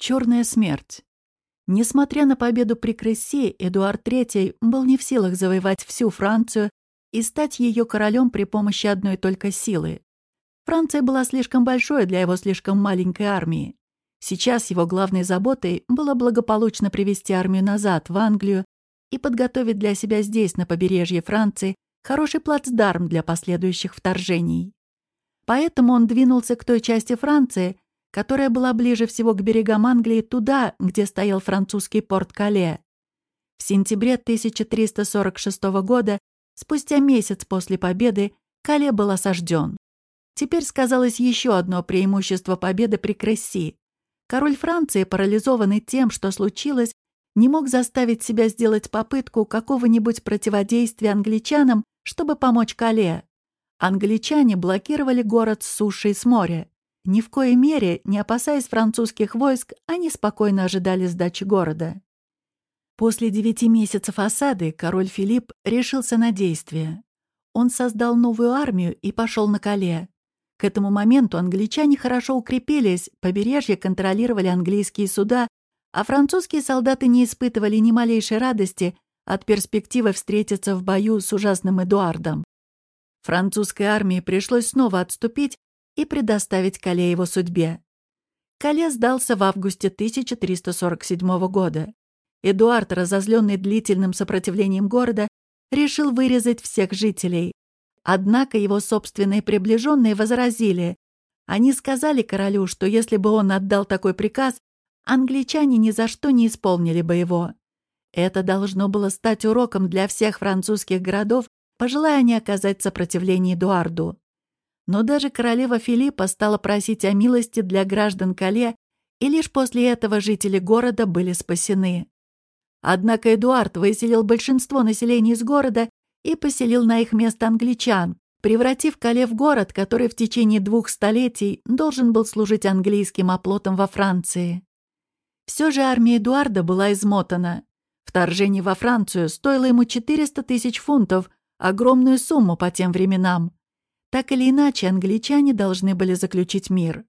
Черная смерть. Несмотря на победу при Крессе, Эдуард III был не в силах завоевать всю Францию и стать ее королем при помощи одной только силы. Франция была слишком большой для его слишком маленькой армии. Сейчас его главной заботой было благополучно привести армию назад, в Англию, и подготовить для себя здесь, на побережье Франции, хороший плацдарм для последующих вторжений. Поэтому он двинулся к той части Франции, которая была ближе всего к берегам Англии, туда, где стоял французский порт Кале. В сентябре 1346 года, спустя месяц после победы, Кале был осажден. Теперь сказалось еще одно преимущество победы при Кресси. Король Франции, парализованный тем, что случилось, не мог заставить себя сделать попытку какого-нибудь противодействия англичанам, чтобы помочь Кале. Англичане блокировали город с суши и с моря. Ни в коей мере, не опасаясь французских войск, они спокойно ожидали сдачи города. После девяти месяцев осады король Филипп решился на действие. Он создал новую армию и пошел на Кале. К этому моменту англичане хорошо укрепились, побережье контролировали английские суда, а французские солдаты не испытывали ни малейшей радости от перспективы встретиться в бою с ужасным Эдуардом. Французской армии пришлось снова отступить и предоставить Кале его судьбе. Кале сдался в августе 1347 года. Эдуард, разозленный длительным сопротивлением города, решил вырезать всех жителей. Однако его собственные приближенные возразили. Они сказали королю, что если бы он отдал такой приказ, англичане ни за что не исполнили бы его. Это должно было стать уроком для всех французских городов, пожелая они оказать сопротивление Эдуарду. Но даже королева Филиппа стала просить о милости для граждан Кале, и лишь после этого жители города были спасены. Однако Эдуард выселил большинство населения из города и поселил на их место англичан, превратив Кале в город, который в течение двух столетий должен был служить английским оплотом во Франции. Все же армия Эдуарда была измотана. Вторжение во Францию стоило ему 400 тысяч фунтов, огромную сумму по тем временам. Так или иначе, англичане должны были заключить мир.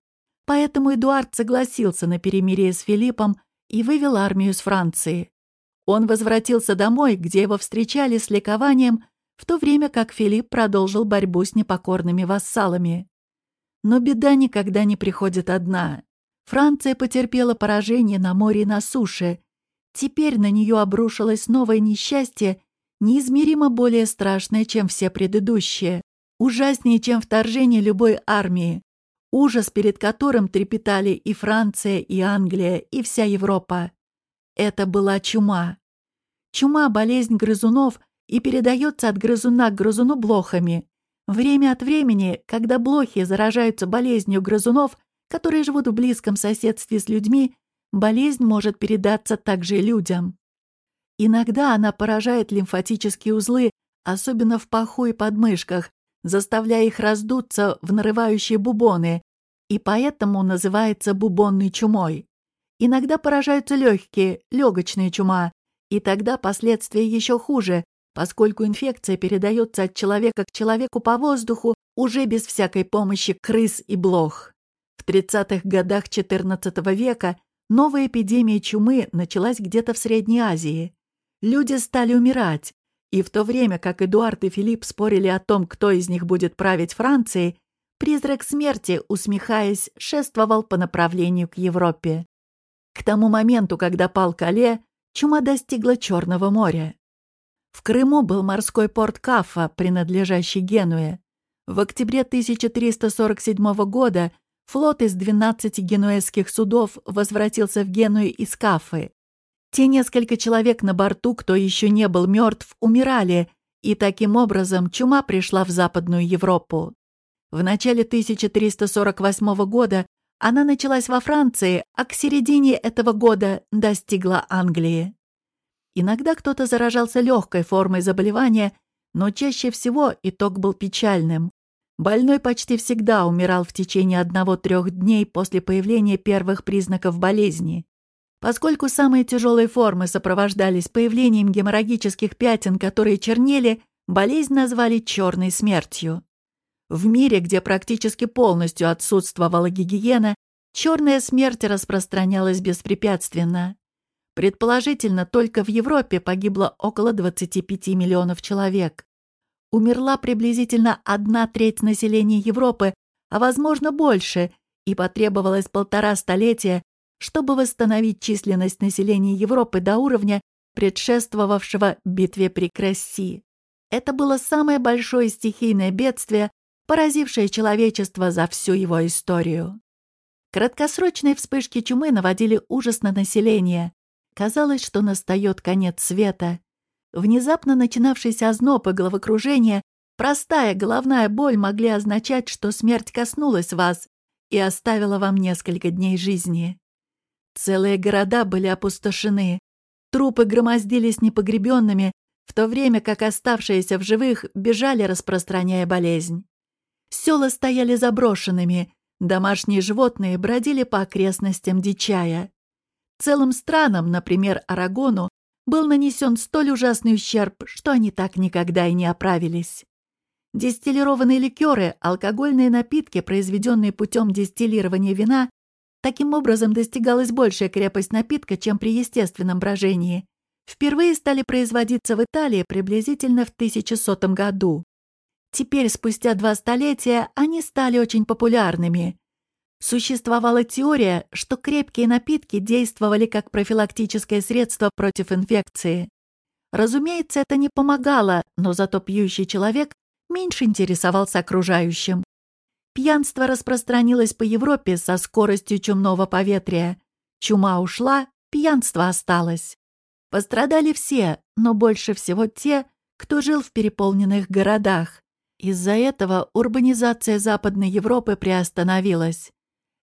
Поэтому Эдуард согласился на перемирие с Филиппом и вывел армию с Франции. Он возвратился домой, где его встречали с ликованием, в то время как Филипп продолжил борьбу с непокорными вассалами. Но беда никогда не приходит одна. Франция потерпела поражение на море и на суше. Теперь на нее обрушилось новое несчастье, неизмеримо более страшное, чем все предыдущие, ужаснее, чем вторжение любой армии, ужас, перед которым трепетали и Франция, и Англия, и вся Европа. Это была чума. Чума – болезнь грызунов и передается от грызуна к грызуну блохами. Время от времени, когда блохи заражаются болезнью грызунов – которые живут в близком соседстве с людьми, болезнь может передаться также людям. Иногда она поражает лимфатические узлы, особенно в паху и подмышках, заставляя их раздуться в нарывающие бубоны, и поэтому называется бубонной чумой. Иногда поражаются легкие, легочная чума, и тогда последствия еще хуже, поскольку инфекция передается от человека к человеку по воздуху уже без всякой помощи крыс и блох. В 30-х годах XIV века новая эпидемия чумы началась где-то в Средней Азии. Люди стали умирать, и в то время как Эдуард и Филипп спорили о том, кто из них будет править Францией, призрак смерти, усмехаясь, шествовал по направлению к Европе. К тому моменту, когда пал Кале, чума достигла Черного моря. В Крыму был морской порт Кафа, принадлежащий Генуе. В октябре 1347 года Флот из 12 генуэзских судов возвратился в Геную из Кафы. Те несколько человек на борту, кто еще не был мертв, умирали, и таким образом чума пришла в Западную Европу. В начале 1348 года она началась во Франции, а к середине этого года достигла Англии. Иногда кто-то заражался легкой формой заболевания, но чаще всего итог был печальным. Больной почти всегда умирал в течение одного-трех дней после появления первых признаков болезни. Поскольку самые тяжелые формы сопровождались появлением геморрагических пятен, которые чернели, болезнь назвали «черной смертью». В мире, где практически полностью отсутствовала гигиена, Черная смерть распространялась беспрепятственно. Предположительно, только в Европе погибло около 25 миллионов человек. Умерла приблизительно одна треть населения Европы, а возможно больше, и потребовалось полтора столетия, чтобы восстановить численность населения Европы до уровня, предшествовавшего битве при Кресси. Это было самое большое стихийное бедствие, поразившее человечество за всю его историю. Краткосрочные вспышки чумы наводили ужас на население. Казалось, что настает конец света. Внезапно начинавшийся озноб и головокружение, простая головная боль могли означать, что смерть коснулась вас и оставила вам несколько дней жизни. Целые города были опустошены. Трупы громоздились непогребенными, в то время как оставшиеся в живых бежали, распространяя болезнь. Села стояли заброшенными, домашние животные бродили по окрестностям дичая. Целым странам, например, Арагону, был нанесен столь ужасный ущерб, что они так никогда и не оправились. Дистиллированные ликеры, алкогольные напитки, произведенные путем дистиллирования вина, таким образом достигалась большая крепость напитка, чем при естественном брожении. Впервые стали производиться в Италии приблизительно в 1100 году. Теперь, спустя два столетия, они стали очень популярными. Существовала теория, что крепкие напитки действовали как профилактическое средство против инфекции. Разумеется, это не помогало, но зато пьющий человек меньше интересовался окружающим. Пьянство распространилось по Европе со скоростью чумного поветрия. Чума ушла, пьянство осталось. Пострадали все, но больше всего те, кто жил в переполненных городах. Из-за этого урбанизация Западной Европы приостановилась.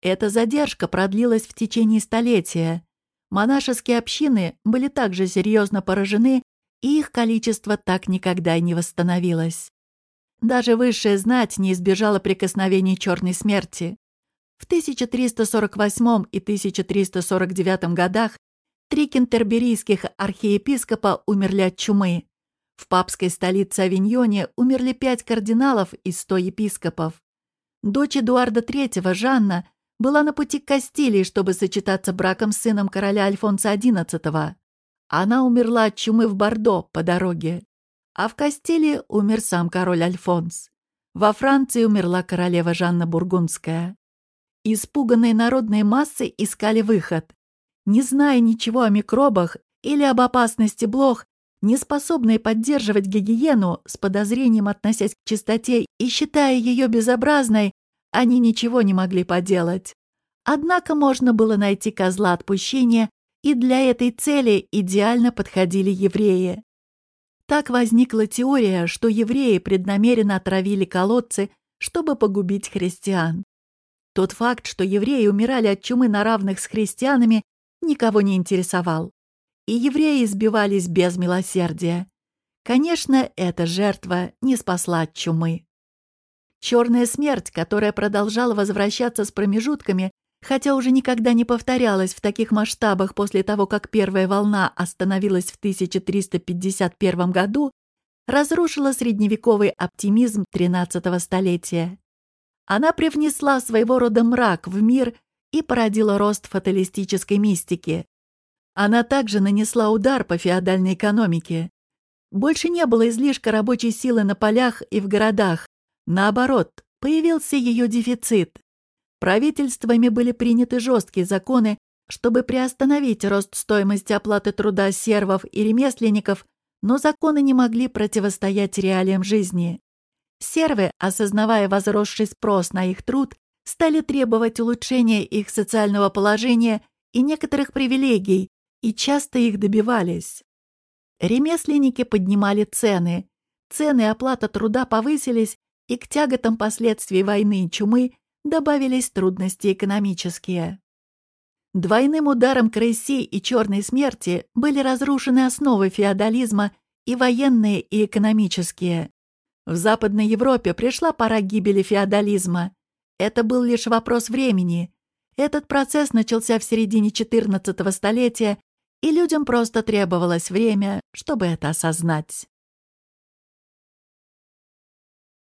Эта задержка продлилась в течение столетия. Монашеские общины были также серьезно поражены, и их количество так никогда и не восстановилось. Даже высшая знать не избежала прикосновений черной смерти. В 1348 и 1349 годах три кентерберийских архиепископа умерли от чумы. В папской столице Авиньоне умерли пять кардиналов и сто епископов. Дочь Эдуарда III, Жанна, была на пути к Кастилии, чтобы сочетаться браком с сыном короля Альфонса XI. Она умерла от чумы в Бордо по дороге. А в Кастилии умер сам король Альфонс. Во Франции умерла королева Жанна Бургундская. Испуганные народные массы искали выход. Не зная ничего о микробах или об опасности блох, не способные поддерживать гигиену, с подозрением относясь к чистоте и считая ее безобразной, они ничего не могли поделать. Однако можно было найти козла отпущения, и для этой цели идеально подходили евреи. Так возникла теория, что евреи преднамеренно отравили колодцы, чтобы погубить христиан. Тот факт, что евреи умирали от чумы на равных с христианами, никого не интересовал. И евреи избивались без милосердия. Конечно, эта жертва не спасла от чумы. Черная смерть, которая продолжала возвращаться с промежутками, хотя уже никогда не повторялась в таких масштабах после того, как первая волна остановилась в 1351 году, разрушила средневековый оптимизм XIII столетия. Она привнесла своего рода мрак в мир и породила рост фаталистической мистики. Она также нанесла удар по феодальной экономике. Больше не было излишка рабочей силы на полях и в городах, Наоборот, появился ее дефицит. Правительствами были приняты жесткие законы, чтобы приостановить рост стоимости оплаты труда сервов и ремесленников, но законы не могли противостоять реалиям жизни. Сервы, осознавая возросший спрос на их труд, стали требовать улучшения их социального положения и некоторых привилегий, и часто их добивались. Ремесленники поднимали цены. Цены и оплата труда повысились, и к тяготам последствий войны и чумы добавились трудности экономические. Двойным ударом крыси и черной смерти были разрушены основы феодализма и военные, и экономические. В Западной Европе пришла пора гибели феодализма. Это был лишь вопрос времени. Этот процесс начался в середине XIV столетия, и людям просто требовалось время, чтобы это осознать.